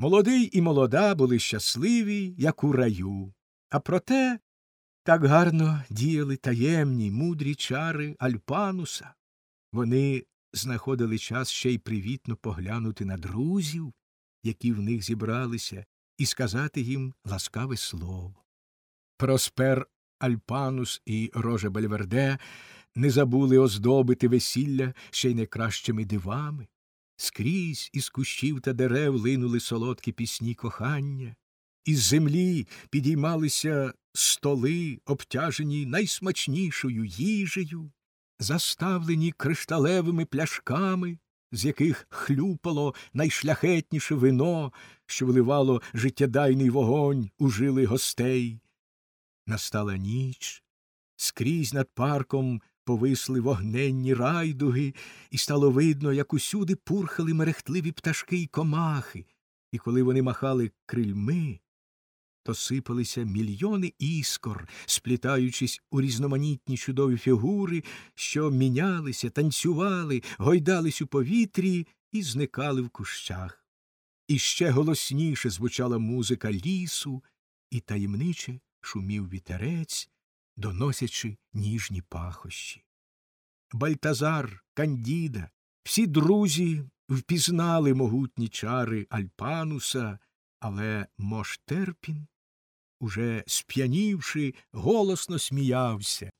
Молодий і молода були щасливі, як у раю, а проте так гарно діяли таємні мудрі чари Альпануса. Вони знаходили час ще й привітно поглянути на друзів, які в них зібралися, і сказати їм ласкаве слово. Проспер Альпанус і Роже Бельверде не забули оздобити весілля ще й найкращими дивами. Скрізь із кущів та дерев линули солодкі пісні кохання, із землі підіймалися столи, обтяжені найсмачнішою їжею, заставлені кришталевими пляшками, з яких хлюпало найшляхетніше вино, що вливало життєдайний вогонь у жили гостей. Настала ніч, скрізь над парком повисли вогненні райдуги, і стало видно, як усюди пурхали мерехтливі пташки й комахи, і коли вони махали крильми, то сипалися мільйони іскор, сплітаючись у різноманітні чудові фігури, що мінялися, танцювали, гойдались у повітрі і зникали в кущах. І ще голосніше звучала музика лісу, і таємниче шумів вітерець, доносячи ніжні пахощі. Бальтазар, Кандіда, всі друзі впізнали могутні чари Альпануса, але Моштерпін, уже сп'янівши, голосно сміявся.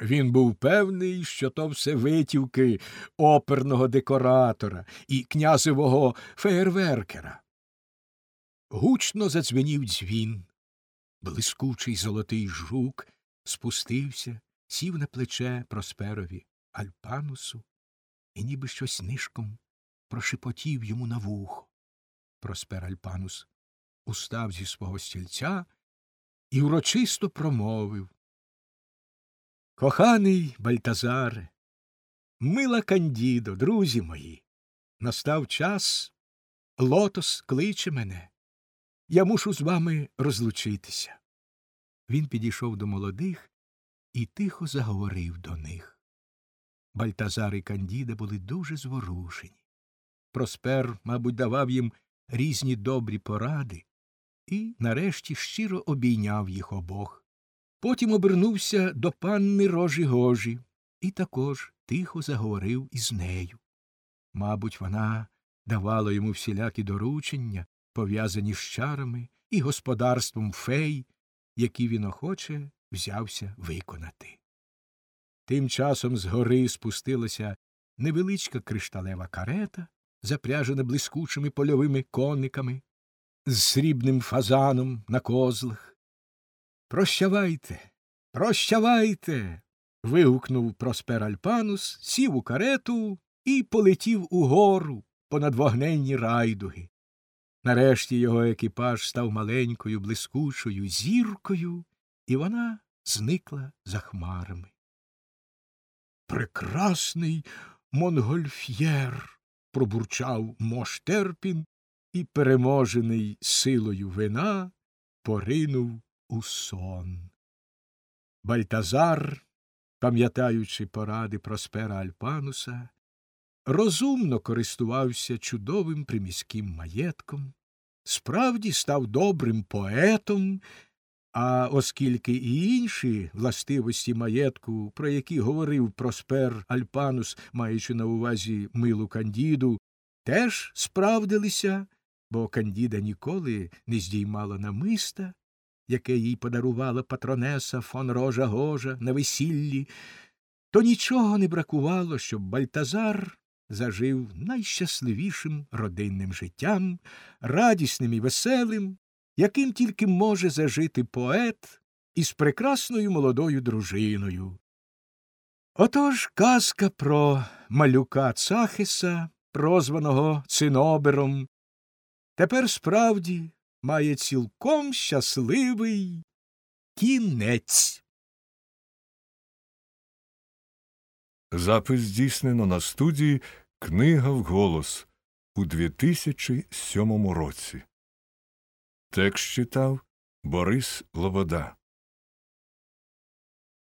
Він був певний, що то все витівки оперного декоратора і князевого феєрверкера. Гучно задзвенів дзвін. Блискучий золотий жук спустився, сів на плече Просперові Альпанусу і ніби щось нишком прошепотів йому на вухо. Проспер Альпанус устав зі свого стільця і урочисто промовив Коханий Бальтазаре, мила Кандідо, друзі мої, настав час, лотос кличе мене. Я мушу з вами розлучитися. Він підійшов до молодих і тихо заговорив до них. Бальтазар і Кандіда були дуже зворушені. Проспер, мабуть, давав їм різні добрі поради і, нарешті, щиро обійняв їх обох. Потім обернувся до панни рожі гожі і також тихо заговорив із нею. Мабуть, вона давала йому всілякі доручення, пов'язані з чарами і господарством фей, які він охоче взявся виконати. Тим часом з гори спустилася невеличка кришталева карета, запряжена блискучими польовими кониками, з срібним фазаном на козлах. Прощавайте, прощавайте. вигукнув Проспер Альпанус, сів у карету і полетів угору понад вогненні райдуги. Нарешті його екіпаж став маленькою, блискучою зіркою, і вона зникла за хмарами. Прекрасний Монгольф'єр. пробурчав Моштерпін і, переможений силою вина, поринув у сон. Бальтазар, пам'ятаючи поради Проспера Альпануса, розумно користувався чудовим приміським маєтком, справді став добрим поетом, а оскільки і інші властивості маєтку, про які говорив Проспер Альпанус, маючи на увазі милу Кандіду, теж справдилися, бо Кандіда ніколи не здіймала намиста, яке їй подарувала патронеса фон Рожа Гожа на весіллі, то нічого не бракувало, щоб Бальтазар зажив найщасливішим родинним життям, радісним і веселим, яким тільки може зажити поет із прекрасною молодою дружиною. Отож казка про малюка Цахиса, прозваного Цинобером, тепер справді має цілком щасливий кінець. Запис здійснено на студії Книга вголос у 2007 році. Текст читав Борис Лобода.